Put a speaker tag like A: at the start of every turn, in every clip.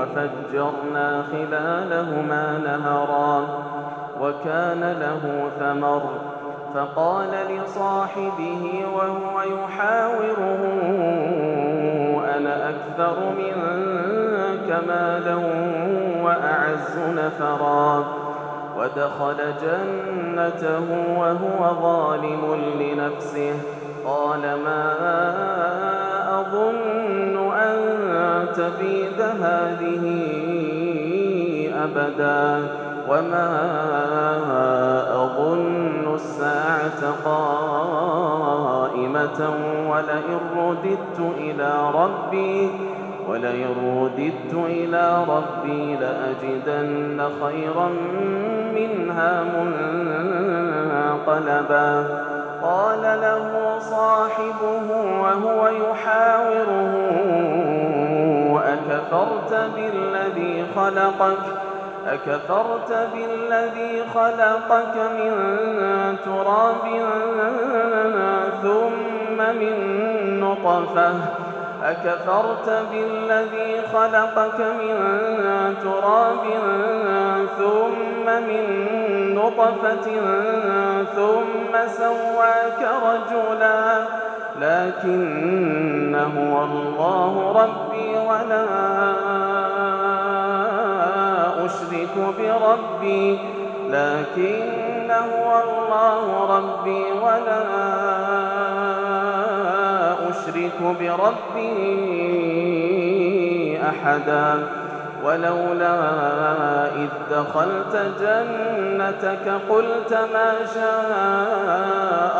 A: وفجرنا خلالهما نهرا وكان له ثمر فقال لصاحبه وهو يحاوره أنا أكثر منك مالا وأعز نفرا ودخل جنته وهو ظالم لنفسه. قال ما تبيد هذه أبدا. وما أظن الساعة قائمة ولئن رددت إلى ربي ولئن رددت إلى ربي لأجدن خيرا منها منقلبا. قال له صاحبه وهو يحاوره أكفرت بالذي خلقك؟ أكفرت بالذي خلقك من تراب ثم من نطفة. أكفرت بالذي خلقك من تراب ثم من نطفة ثم سواك رجلا. لكن هو الله ربي ولا أشرك بربي لكن هو الله ربي ولا أشرك بربي أحدا. ولولا إذ دخلت جنتك قلت ما شاء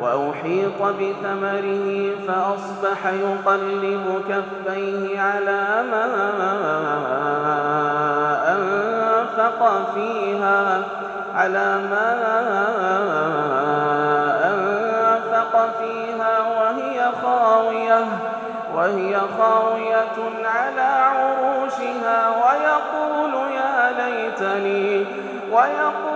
A: وأحيط بثمره فأصبح يقلب كفيه على ما أنفق فيها على ما أنفق فيها وهي خاوية وهي خاوية على عروشها ويقول يا ليتني ويقول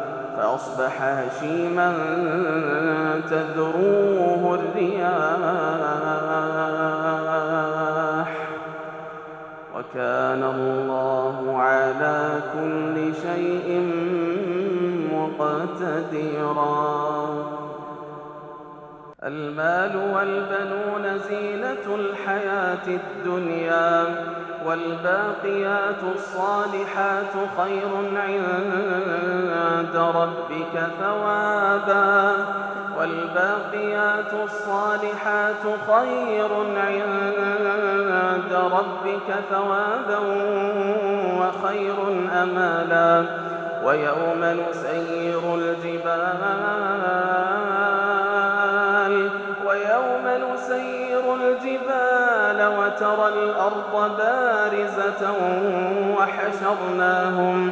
A: فأصبح هشيما تذروه الرياح. وكان الله على كل شيء مقتدرا. المال والبنون زينة الحياة الدنيا. والباقيات الصالحات خير عند ربك ثوابا. والباقيات الصالحات خير عند ربك ثوابا وخير أمالا. ويوم نسير الجبال نسير الجبال وترى الأرض بارزة وحشرناهم وحشرناهم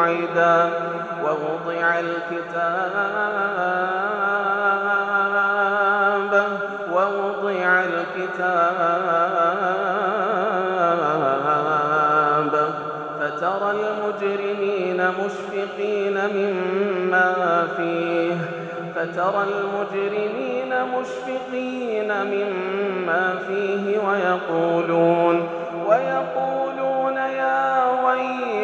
A: موعدا ووضع الكتاب ووضع الكتاب فترى المجرمين مشفقين مما فيه فترى المجرمين مشفقين مما فيه ويقولون